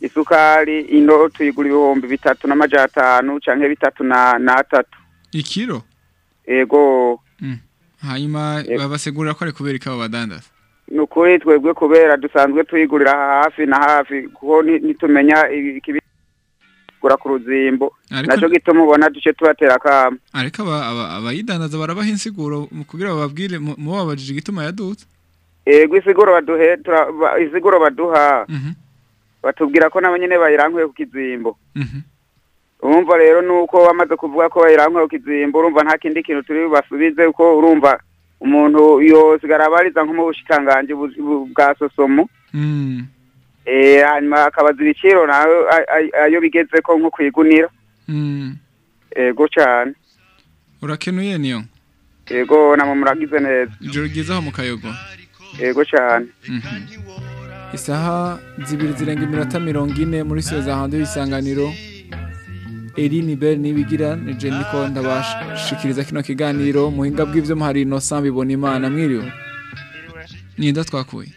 isukari ino tuyigura ibihumbi bitatu n'amajana atanu canke bitatu na n'atatu.
Ikiro?
Ego.
Hanyuma babasegurira ko ari kubera ikabo badandaza.
Ni ukuri twebwe kubera dusanzwe tuyigurira hafi na hafi kuko ni- nitumenya ikibigura ku ruzimbo. Naco gituma ubona duce tubatera akamo.
Ariko aba- aba- abayidandaza barabaha insiguro kugira bababwire mu mu babajije igituma yadutse.
Ego isiguro baduhe isiguro baduha. Batubwira ko nabo nyene bayirankuye ku kizimbo. Urumva rero nuko bamaze kuvuga ko bayirankuye ku kizimbo urumva nta kindi kintu turi basubize kuko urumva umuntu yosigara abariza nko mu bushikiranganji bu- bu- bwa sosomo.
Mm.
eh hanyuma akabaza ibiciro ay- ayo bigeze ko nko kwigunira.
Mm.
ego cane.
Urakenuye niyo
ego namwe muragize neza.
Ijoro ryiza aho mu kayogo.
Ego cane.
Isaha zibiri zirenga iminota mirongo ine muri siyo za hanze y'isanganiro. Eri ni beri nibigira ni jeniko ndabashikiriza kino kiganiro muhinga bw'ibyo hari innocent bibona imana mwiriwe. Ninda twakuye.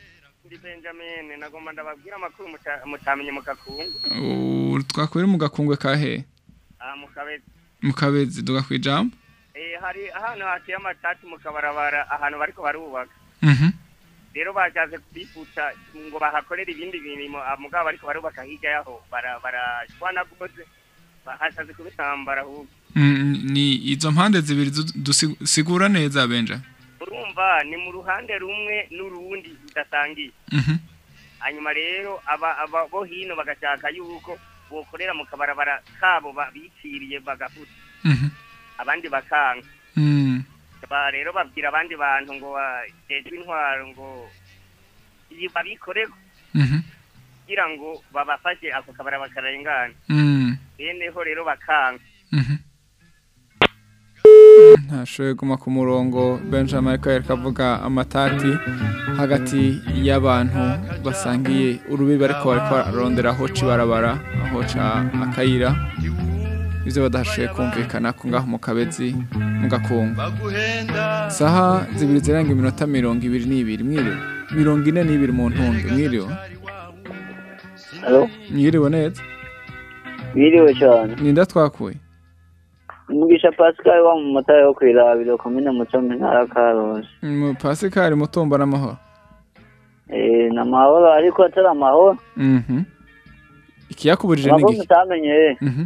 Benjamin nagomba ndababwira amakuru muta- mutamenye mu gakungu.
Uh, twakuye mu gakungwe kahe
aha mu kabezi.
Mu kabezi duga ku ijambo?
Eh, hari ahantu hateye amatati mu kabarabara ahantu bariko barubaka.
Mhm.
rero bashatse kwifuta ngo bahakorere ibindi birimo ah, mugabo bariko barubaka hirya yaho bara- barashwana rwose bahashatse kubitambara ahubwo
Mm, ni izo mpande zibiri dusigura neza benja
urumva ni mu ruhande rumwe n'urundi rudasangiye
Mhm.
hanyuma rero aba bo hino bagashaka yuko bokorera mu kabarabara kabo ba- biciriye bagafuta
Mhm.
abandi bakanga
Mm.
rero babwira abandi bantu ngo bajejwe intwaro ngo babikoreko
Mhm.
kugira ngo babafashe ako kabarabara karengana
Mm.
Beneho rero bakanga
Mhm. ntashoboye guma ku murongo benjamin ariko yareka avuga amatati hagati y'abantu basangiye urubibi bariko bariko bararondera aho ca ibarabara aho ca akayira. Ivyo badashoboye kumvikana ko ngaho mu kabezi mu gakungu. Saha zibiri zirenga iminota mirongo ibiri n'ibiri. Mwiriwe? Mirongo ine n'ibiri mu ntundu mwiriwe? Mwiriwe neza?
Biriwe cyane.
ninda twakuye
Umugisha Pascal wa mu matara yo kwirabiro komine Mutomi ntara
mu pasikari mutumba n'amahoro
Eh na mahoro ariko atari amahoro.
Mhm. ikiyakubujije ni
Amahoro
iki
mutamenye.
Mhm.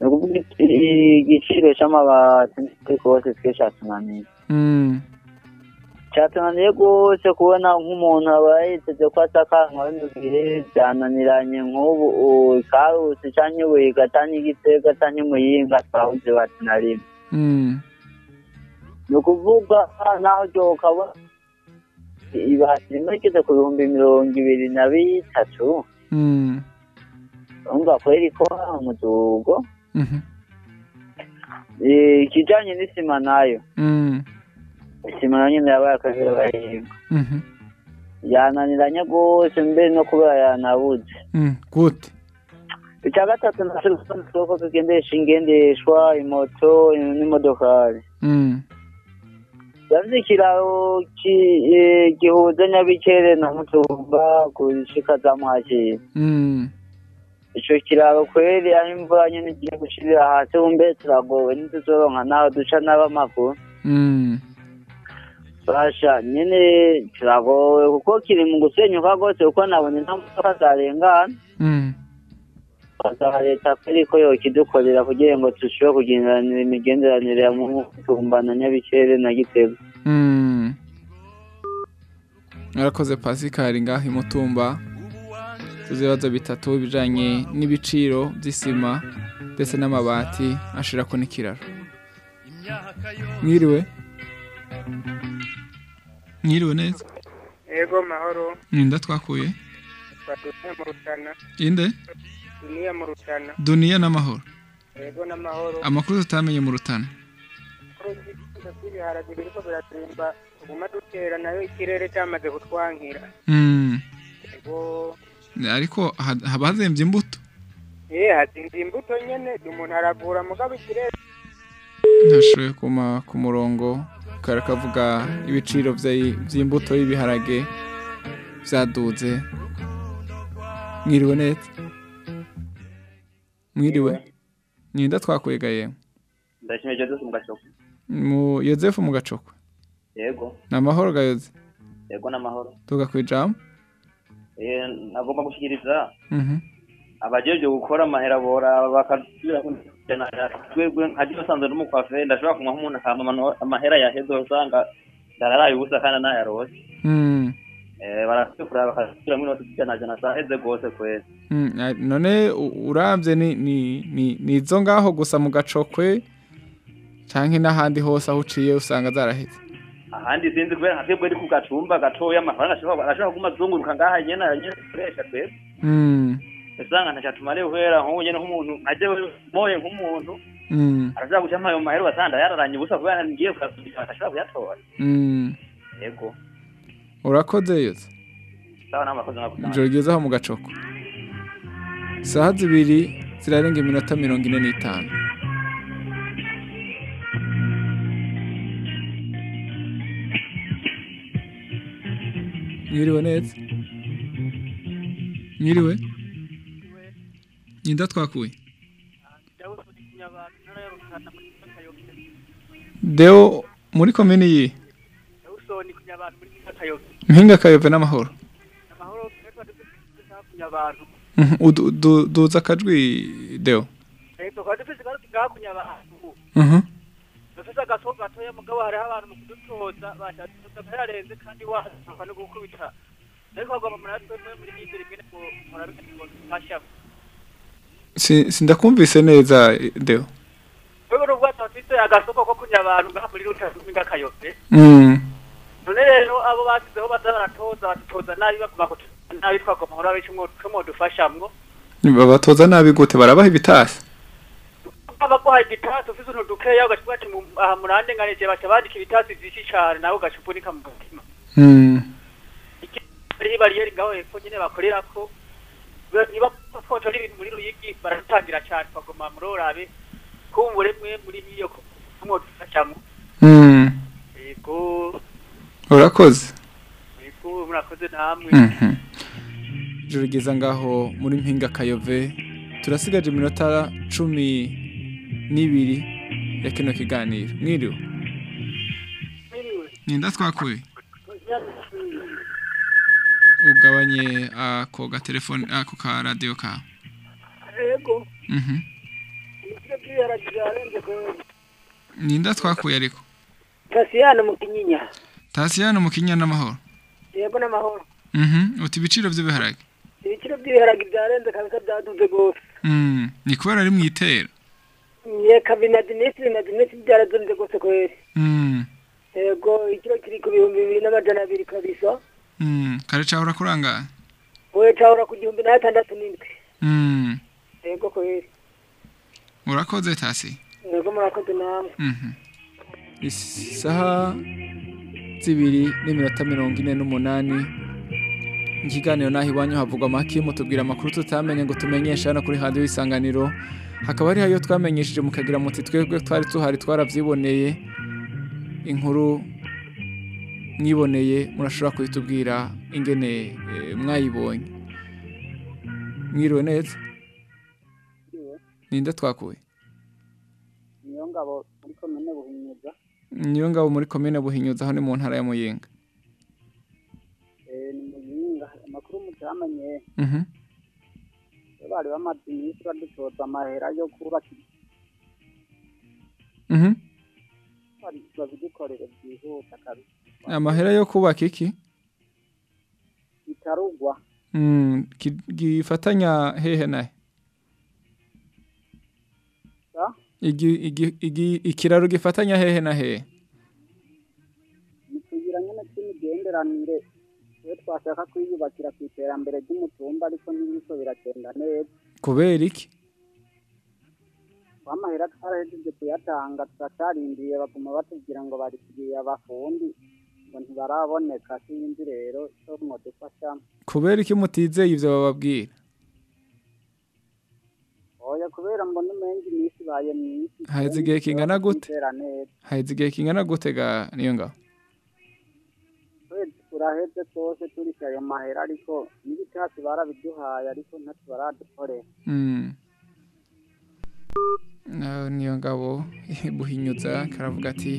Ni ukuvuga igiciro c'amabati n'ukuri kose twe catunaniye.
Mm.
Catunaniye rwose kubona nk'umuntu aba yiteze ko asakanwa bimubwire byananiranye nk'ubu Karusi canke Buhiga canke Gitega canke Muyinga twabuze bati na rimwe.
Mm.
ni ukuvuga naho ryo ukabona ibati rimwe rigeze ku bihumbi mirongo ibiri na bitatu
Mm.
urumva kweri ko umudugo
Mhm.
Eh, ikijanye n'isima na
yo
Isima na yo nyene yabaye akagera bahinga
Mhm.
yananiranye rwose mbere no kubera yanabuze
Mm. gute
icya gatatu naco ko tugendesha ingendeshwa imoto n'imodokari
Mm.
yavuze ikiraro ki- eh, gihuza nyabikere na mutumba gushika za mwakira
Mm.
ico kiraro kweri aho imvura nyene igiye gushirira hasi umbe turagowe ntituzoronka naho duca n'abamaguru. Basha nyene turagowe kuko kiri mu gusenyuka rwose kuko nabonye nta modoka zarengana
Mm.
basaba leta kweri ko yokidukorera kugira ngo dushobore kugenderanira imigenderanire ya mutumba na nyabikere na gitego
Mm. Arakoze pasikari ngaho imutumba. Tuzi ibibazo bitatu bijanye n'ibiciro by'isima ndetse n'amabati ashirako n'ikiraro. Mwiriwe? Mwiriwe neza
Ego mahoro.
Ninda twakuye? Inde?
Duniya mu rutana.
Duniya n'amahoro
ego n'amahoro
amakuru tutamenye mu rutana.
Ibiciro by'ibiharage biriko biratimba tuguma dutera na yo ikirere cyamaze kutwankira
Mm.
ego
ariko ha- haba hazemvye imbuto?
Eh hazinze imbuto nyene umuntu aragura mugabo ikirere.
Ntashoboye kuma ku murongo. Kare kavuga ibiciro vy'imbuto y'ibiharage vyaduze. Mwiriwe neza? Mwiriwe? Ninda twakwega yewe
ndashimye Joseph mu gasoko
mu yozefu mu gacokwe
yego.
Ni amahoro gayoze
yego n'amahoro
tuga ku ijambo
eh nagomba gushikiriza
Mhm.
abajeje gukora amahera bora bakasubira kunjana twebwe nkaje basanzwe n'umukwafe ndashobora kumwa nk'umuntu akama amano- amahera yaheze usanga ndararaye ubusa kandi nayarose
Mm.
eh barasubira bakasubira muri wose tujana jana saheze gose kwezi
none u- uravye ni ni ni ni izo ngaho gusa mu gacokwe canke n'ahandi hose aho uciye usanga zaraheze
ahandi sinzi kubera nka twebwe ari ku gacumba gatoya amafaranga ashobora kuguma azunguruka ngaha nyene dukoresha twebwe
Mm.
Usanga ntacatumare uhera nk'ubu nyene nk'umuntu nkaje moye nk'umuntu arashobora guca ayo mahera ugasanga yararanye ubusa kubera ngiye kuyasubira atashobora kuyatora.
Mm.
yego.
Urakoze yose
sawa n'amakozi mwakoze
ijoro ryiza aho mu gacoko isaha zibiri zirarenga iminota mirongo ine n'itanu. Mwiriwe neza? Mwiriwe? Ninda twakuye deo muri komini yihe
usoni kunya abantu muri Nyakayobe
mpinga kayove n'amahoro
amahoro twetwa kunya abantu
Mhm, udu- du- duza akajwi deo.
Ego kwa dufise kandi tugakunya abantu
Mhm.
dufise agasoko gatoya mugabo hariho abantu mu kudutoza bashatse yarenze kandi wahasuka no gukubita ariko bagomba muratwe muri n'ibyo rimwe ngo murabe ngo ntashya
Si- sindakumvise neza deo?
Wewe no bwata bafise agasoko ko kunya abantu ngaha muri ruta ruminga kayobe
Mm.
none rero abo basizeho baza baratoza batoza nabi baguma ko nabi twagomba murabe icyo cyo dufashamwo.
Babatoza nabi gute barabaha ibitasi?
Abaguhaye igitasi ufise utuntu dukeya ugacupa ati aha murande nganije baca bandika ibitasi vyinshi cane nawe ugacupa unika mu mutima.
Mm.
hariho ibariyeri ngaho hepfo nyene bakorerako. Niba fotora ibintu muri ruyigi baratangira cane twagoma murorabe kumbure mwe muri iyo kumwodufashamwo
Mm.
yego.
Urakoze.
Yego murakoze namwe.
Ijoro ryiza ngaho muri mpinga kayove turasigaje iminota cumi n'ibiri ya kino kiganiro. Mwiriwe? Ninda twakuye. Ugabanye ako gatelefone ako ka radiyo kawe
yego.
Mhm. ninda twakuye ariko.
Tasiyana mu kinyinya.
Tasiyano mu kinya n'amahoro.
Yego n'amahoro.
Mhm. uti ibiciro by'ibiharage
ibiciro by'ibiharage byarenze kabisa byaduze gose
Mm. ni kubera ari mu itera.
Yeka binadinisi binadinisi byaradunze gose kwezi
Mm.
yego ikiro kiri ku bihumbi bibiri n'amajana abiri kabisa.
Kare cahora kurangana
we cahora ku gihumbi n'atandatu n'indwi
Mm.
yego kwezi
urakoze tasi
yego murakoze namwe
isaha zibiri n'iminota mirongo ine n'umunani ikiganiro naho iwanyu havugwa make mutubwira amakuru tutamenye ngo tumenyeshe hano kuri radiyo y'isanganiro hakaba hariho ayo twamenyesheje mukagira muti twebwe twari tuhari twarabyiboneye inkuru mwiboneye murashobora kuhitubwira ingene eh, mwayibonye. Mwiriwe neza? Ninde twakuye?
Niyo ngabo muri komine buhinyuza.
Niyo ngabo muri komine buhinyuza aho ni mu ntara ya muyinga
eh, ni muyinga amakuru mutamenye
Mhm.
bari bamaze iminsi badutoza amahera yo kubaka
Mhm.
babidukorere byihuta kabisa
amahera yo kubaka iki?
Bitarugwa
Mm, ki- gifatanya hehe igi, ikiraro gifatanya hehe na hehe?
Ni kugira nyene tw'imigenderanire iyo twashaka kwiyubakira ku iterambere ry'umutumba ariko n'ibiko biragenda neza.
Kubera iki?
Amahera twarahejeje kuyatanga turacarindiye baguma batubwira ngo barikiriye abafundi. Ngo ntibaraboneka. Sinzi rero icyo mudufashamo
kubera iki mutizeye ivyo bababwira?
Oya kubera mbona umenga iminsi ibaye myinshi
haheze igihe kingana gute? haheze igihe kingana gute ga niyo
ukwezi turaheze twose turisha ayo mahera ariko n'ibitasi barabiduhaye ariko ntacyo baradukorera
Mm. Na- niyo ngabo buhinyuza karavuga ati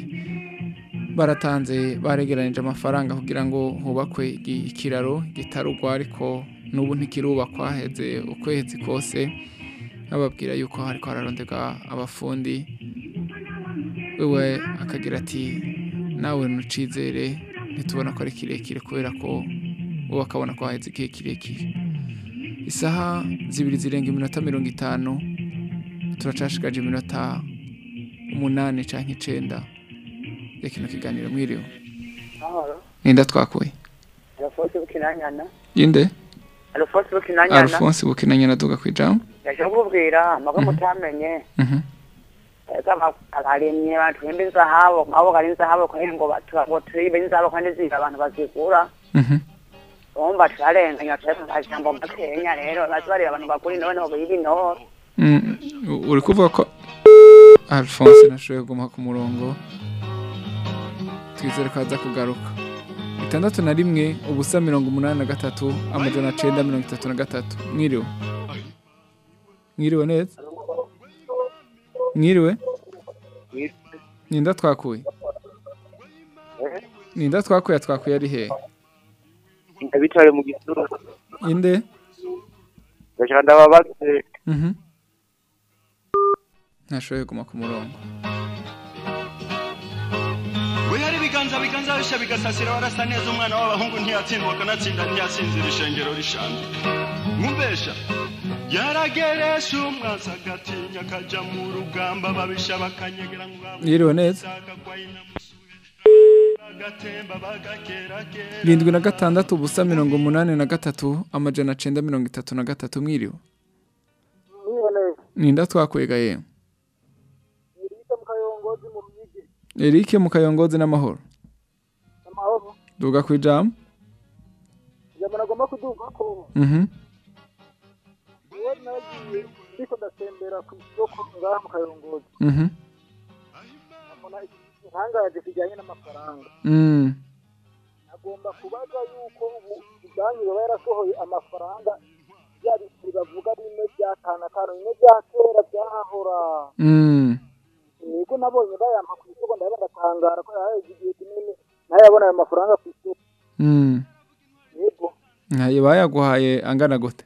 baratanze baregeranije amafaranga kugira ngo hubakwe ikiraro gitarugwa ariko n'ubu ntikirubakwa heze ukwezi kose. Bababwira yuko hariko hararonderwa abafundi wewe akagira ati nawe nucizere ntitubona ko ari kirekire kubera ko wowe akabona ko haheze igihe kirekire. Isaha zibiri zirenga iminota mirongo itanu turacashikaje iminota umunani canke icenda. Ya kino kiganiro mwiriwe ninda twakuye inde
Alphonse Bukinanyana.
duga kwijambo
Yaje kukubwira amakuru mutamenye.
Mhm.
Kama akarimye abantu bimba inzahabo, abo kari inzahabo kugira ngo batuba turibe inzahabo kandi ziba abantu bazigura.
Mhm.
Umva turarenganya twese akajambo makenya rero bazibari abantu bakuri none ho bibi no.
Mm, uri kuvuga ko alphonse nashoboye kuguma ku murongo twizere ko aza kugaruka. Itandatu na rimwe ubusa mirongo umunani na gatatu amajana cenda mirongo itatu na gatatu. Mwiriwe. Mwiriwe neza? Mwiriwe? Ninda twakuye. Ninda twakuye twakuye ari hehe?
Ndabitare mu gisuru
inde?
Ndashaka ndababaze.
Mhm. ntashoboye kuguma ku murongo.
Bisha bigasasira warasa neza umwana w'abahungu ntiyatsindwa akanatsinda ntiyasinzira ishengero rishanze mwumvesha yarageresha umwansi agatinya akaja mu rugamba babisha bakanyegera ngo
Mwiriwe neza. irindwi na gatandatu ubusa mirongo umunani na gatatu amajana cenda mirongo itatu na gatatu mwiriwe. Ninda twakwega ye. Eric mu kayongozi n'amahoro.
amahoro
duga ku ijambo
ijambo nagomba kuduga ko
Mhm.
uwo nagiye ndiko ndatembera ku isoko ngaha mu kayongozi
Mhm.
mbona igihangaje kijyanye n'amafaranga
Mm.
agomba kubaza yuko ubu banki baba yarasohoye amafaranga bya biceri bavuga bimwe by'atanu atanu bimwe bya kera byahahora
Mm.
yego nabonye bayampa ku isoko ndaba ndatangara ko yaheze igihe kinini ntayabona ayo mafaranga ku isoko.
Mm.
yego.
Bayaguhaye angana gute?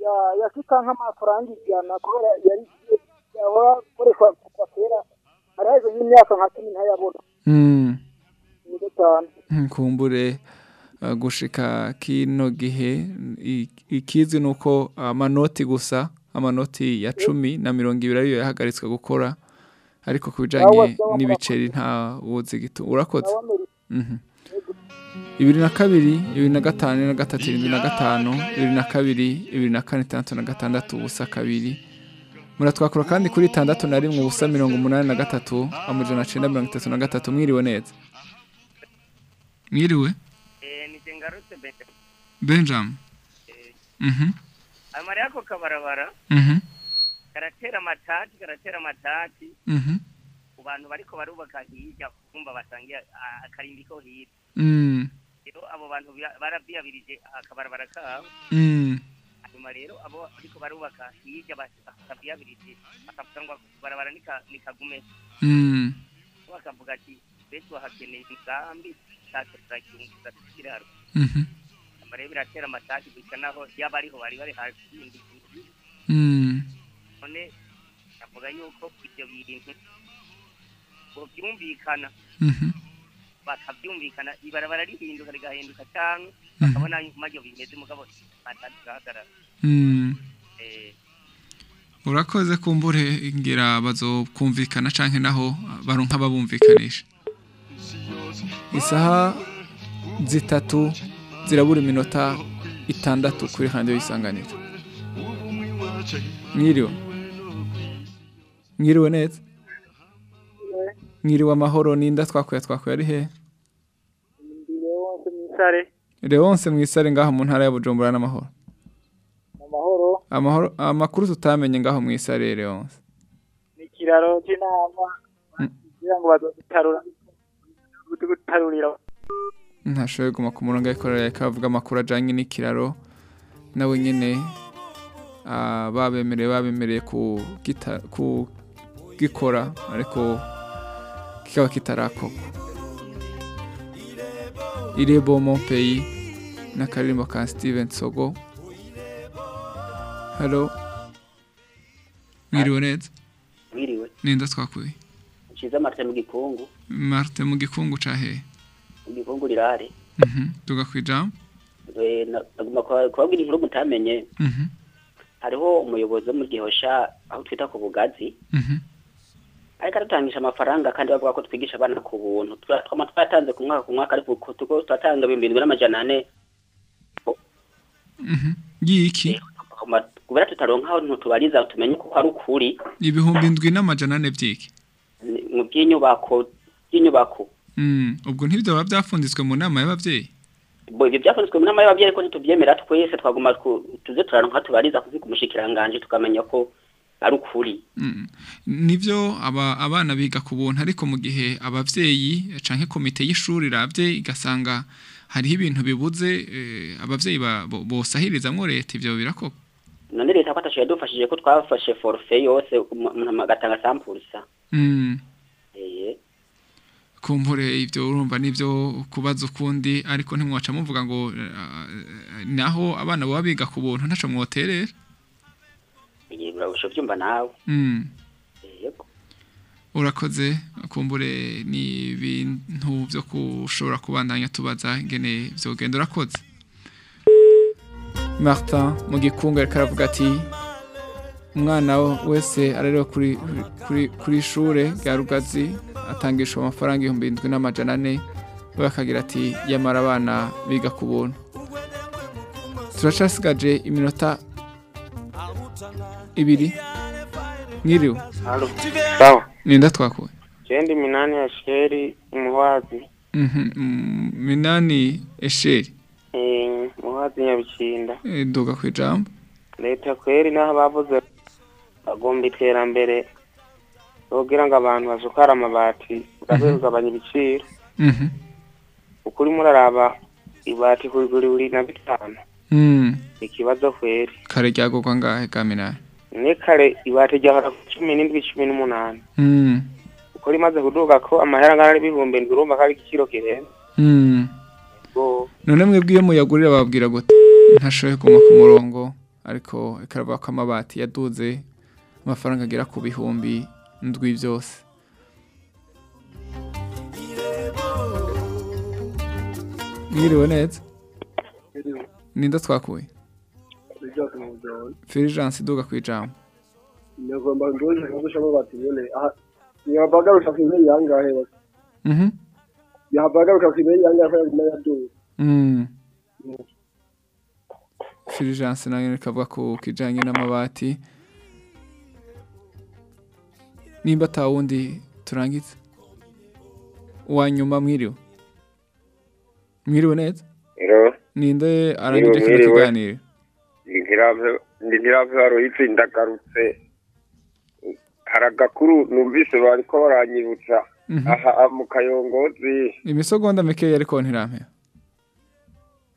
Ya- yashika nk'amafaranga ijana kubera yari yahora akoreshwa kuva kera araheze nk'imyaka nka cumi ntayabona
Mm.
yego cyane
nkumbure uh, gushika kino gihe ikizwi nuko amanoti gusa amanoti ya cumi na mirongo ibiri ariyo yahagaritswe gukora ariko ku bijanye n'ibiceri nta wuzi gitu urakoze. Mhm. bibiri na kabiri bibiri na gatanu na gatatu irindwi na gatanu bibiri na kabiri bibiri na kane itandatu na gatandatu ubusa kabiri. Muratwakura kandi kuri itandatu na rimwe ubusa mirongo umunani na gatatu amajana cenda mirongo itatu na gatatu. Mwiriwe neza. Mwiriwe?
Eh,
benjamin. Mhm.
amara yako kabarabara.
Mhm.
Karatera amatati karatera amatati
Mhm.
ku bantu bariko barubaka hirya kumva basangiye akarimbi ko hirya
Mm.
rero abo bantu baravyiyabirije akabarabara kabo
Mm.
hanyuma rero abo bariko barubaka hirya bakavyiyabirije bakavuga ngo barabara nika- nikagume
Mm.
bakavuga ati mbese wahakeneye umugambi ntacyo turakirungiza tukiraro
Mhm.
hanyuma rero biratera amatati gusa naho yaba ariho bari bari
Mm.
None avuga yuko ibyo bintu ngo byumvikana
Mhm.
bakabyumvikana ibarabara rihinduka rigahinduka cyangwa
Mhm.
bakabona maryo bimeze mugabo batagaragara
Mm.
eh
urakoze kumbure ngira bazokumvikana canke naho baronka babumvikanisha isaha zitatu zirabura iminota itandatu kuri handi y'isanganiro mwiriwe mwiriwe neza? Mwiriwe amahoro ninda twakuye twakuye ari he?
Wose mwisare
Leonce mwisare ngaho mu ntara ya Bujumbura n'amahoro.
Amahoro.
Amahoro amakuru tutamenye ngaho mwisare Leonce
ni ikiraro cy'inama kugira ngo bazogitarura gutarurira
ntashoboye guma ku murongo ariko reka avuga amakuru ajyanye n'ikiraro. Nawe nyine ah, babemereye babemereye kugita- kugikora ariko kikaba kitarakorwa irebo mon pays n'akaririmbo ka steven sogo. Halo mwiriwe neza?
Mwiriwe.
Nenda twakuye
ciza martin mu gikungu.
Marite mu gikungu ca hehe
mu gikungu rirare
Mhm, tuga kwijambo
na- nagomba kuba- kubabwira inkuru mutamenye.
Mhm,
hariho umuyobozi wo mu gihosha aho twita ku bugazi.
Mhm,
ariko aradutangisha amafaranga kandi bavuga ko twigisha abana ku buntu. Twa- twama twatanze ku mwaka ku mwaka ariko tuko turatanga ibihumbi birindwi n'amajana ane.
Mhm. y'iki
Tukaguma- kubera tutaronka aho ntutubariza tumenye ko ari ukuri.
Ibihumbi ndwi n'amajana ane vyiki?
Ni- mu by'inyubako by'inyubako.
Mm, ubwo ntibyo biba byafunditswe mu nama y'abavyeyi?
Bo, ibyo byafunzwe mu nama y'ababyeyi ariko ntitubyemera twese. Twaguma tuze turaronka tubariza kuzi ku mushikiranganje tukamenya ko ari ukuri
nivyo aba abana biga ku buntu ariko mu gihe abavyeyi canke komite y'ishuri ravye igasanga hariho ibintu bibuze eh, abavyeyi ba- bo- bosahirizamwo leta ivyo birakorwa
none leta ko atashoboye yadufashije ko twafashe forfait yose agatanga sampulsa
Mm.
eh
kumbure ivyo urumva nivyo kubaza ukundi ariko ntimwaca muvuga ngo eh, naho abana baba biga ku buntu ntaco mwoterera.
eh, urabusha byumva nawe.
Mm.
yego.
Urakoze kumbure ni ibintu byo kushobora kubandanya tubaza ingene vyogenda urakoze. Martin mu gikungu ariko aravuga ati umwana wese arerewe kuri kuri kuri ishure rya Rugazi atangishwa amafaranga ibihumbi indwi n'amajana ane. We akagira ati yamara abana biga ku buntu. Turacasigaje iminota ibiri mwiriwe ninda twakuwe
Jendi minani ya sheri muwazi.
Mhm, mm, minani esheri
Eh, muwazi nyabikinda.
Eh, duga ku ijambo
Leta kweri naho bavuze bagomba iterambere kugira ngo abantu basukare amabati babe kugabanya ibiciro.
Mhm,
Ukuri muraraba ibati kuri kuri buri na bitanu.
mm,
Ikibazo kweri.
kare ryagurwa ngahe ka minani?
Ne kare ibati ryahora cumi n'indwi cumi n'umunani.
Mm,
Uko rimaze kuduga ko amahera angana n'ibihumbi ndwi urumva ko ari igiciro kirenze.
mm.
Go.
none mwebwe iyo muyagurira bababwira gute ntashoboye kuma ku murongo ariko ikaravuga ko amabati yaduze amafaranga agera ku bihumbi ndwi byose mwiriwe neza ninda twakuye Fulgence iduga ku ijambo.
Nyagomba ndoje kugushamo bati bene aha nyabagaruka ku imeri yangahe? Basi
Mhm,
yabagaruka ku imeri yangahe ya yaduye
mm. Fulgence na yo ikavuga ku kijanye n'amabati. Nimba atawundi turangize uwa nyuma mwiriwe. Mwiriwe neza?
Ero,
ninde arangije kino kiganiro
ntiravaro y'ipfi ndagarutse hari agakuru numvise bariko baranyibutsa.
Mhm.
aha mu kayongozi.
Imisogonda mikeya ariko ntirampera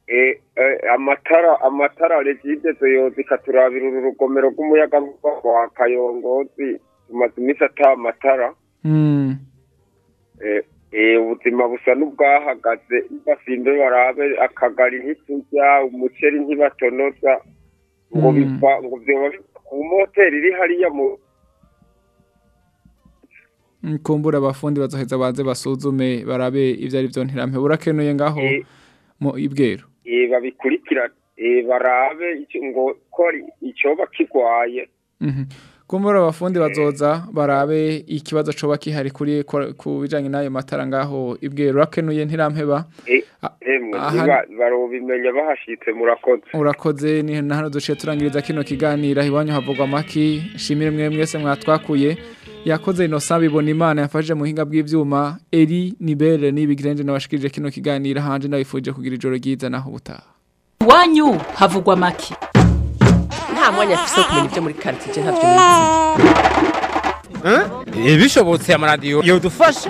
e, e, amatara amatara regideze yoza ikaturabira uru rugomero rw'umuyaga wa kayongozi. Tumaze iminsi ata amatara
Mm,
e, ubuzima busa n'ubwahagaze. Basinde barabe akagari ntiturya umuceri ntibatonoza. Ngo biva ngo biva ku moteri iri hariya mu
kumbura abafundi bazoheza baze basuzume barabe ivyo ari vyo ntirampera urakenuye ngaho
Eh.
mu ibwero
e, babikurikira e, barabe ngo ko ari icoba kigwaye
Mhm. kumbura abafundi bazoza barabe ikibazo coba kihari kuri ku bijanye n'ayo matara ngaho ibwero urakenuye ntirampeba
E,
aha-
niba- barobimenya bahashitse murakoze.
Urakoze ni hano duciye turangiriza kino kiganiro. Iwanyu havugwa amaki shimire mwe mwese mwatwakuye yakoze Innocent bibona imana yafashije mu buhinga bw'ivyuma. Eri nibere n'ibigirenje nabashikirije kino kiganiro. Hanje nabifuje kugira ijoro ryiza naho butaha
iwanyu havugwa amaki.
Nta mwanya afise wo kumenya ibyo muri karitsiye ntavyo nizi
bishobotse amaradiyo yodufasha.